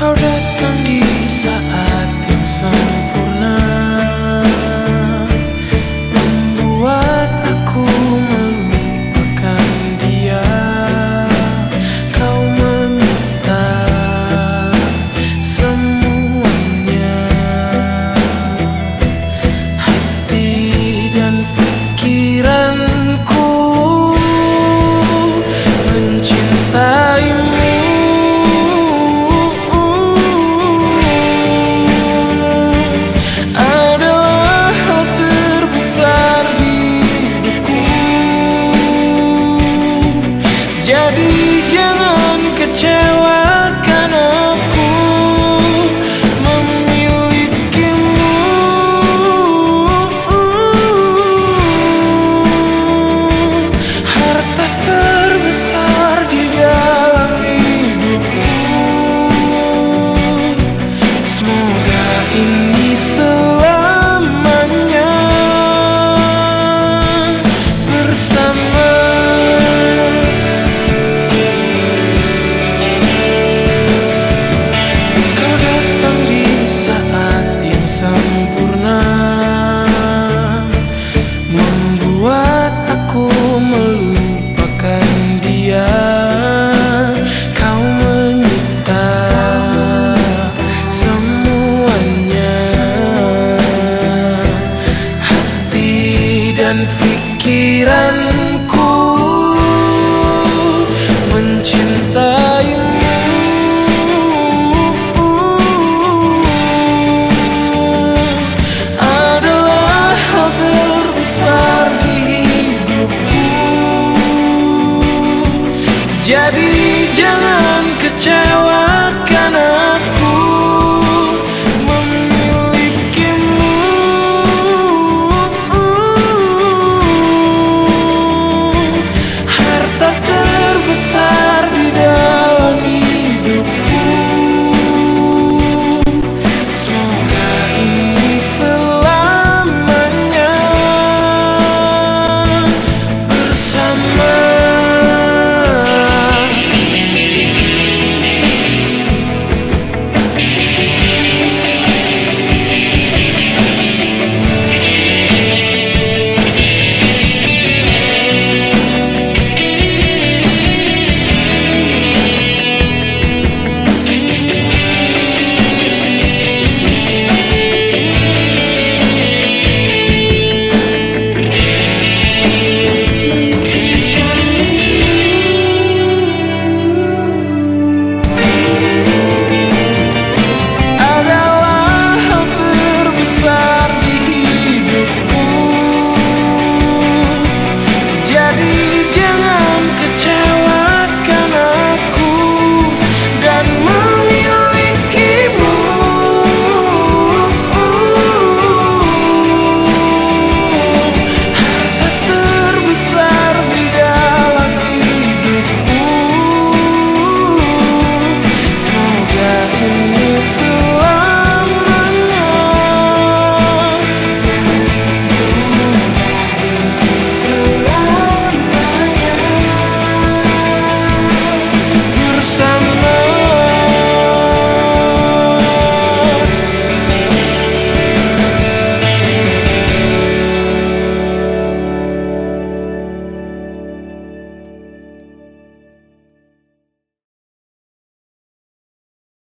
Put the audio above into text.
好人。Jadi pikiranku mencintaimu. Adalah hal terbesar di hidupku. Jadi jangan kecewakan aku.